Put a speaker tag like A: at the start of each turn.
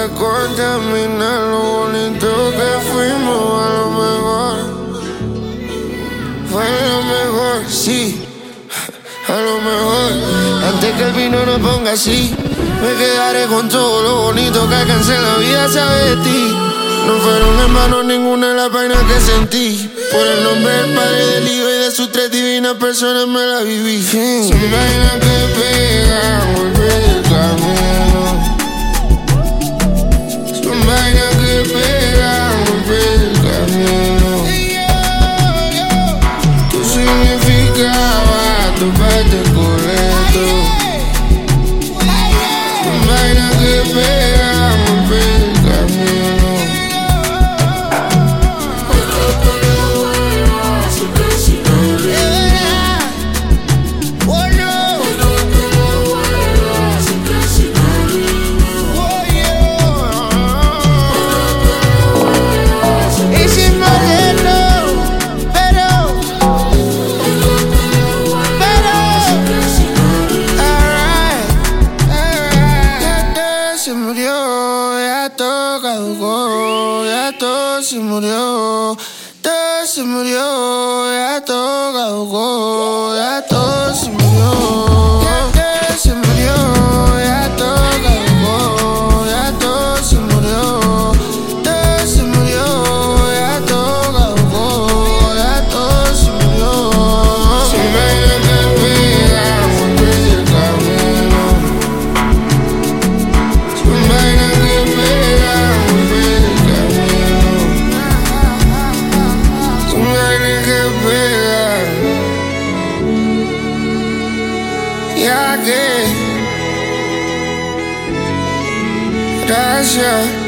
A: de contaminar lo bonito que fuimos a lo mejor. Fue lo mejor, sí, a lo mejor. Antes que el vino nos ponga así, me quedaré con todo lo bonito que alcancé en la vida, sabe de ti. No fueron hermanos ninguna de las vainas que sentí. Por el nombre del Padre, del Hijo y de sus tres divinas personas me la viví. Son vainas que pegan. gato caducó, gato se murió, gato se murió, gato caducó. yeah, I did. That's yeah.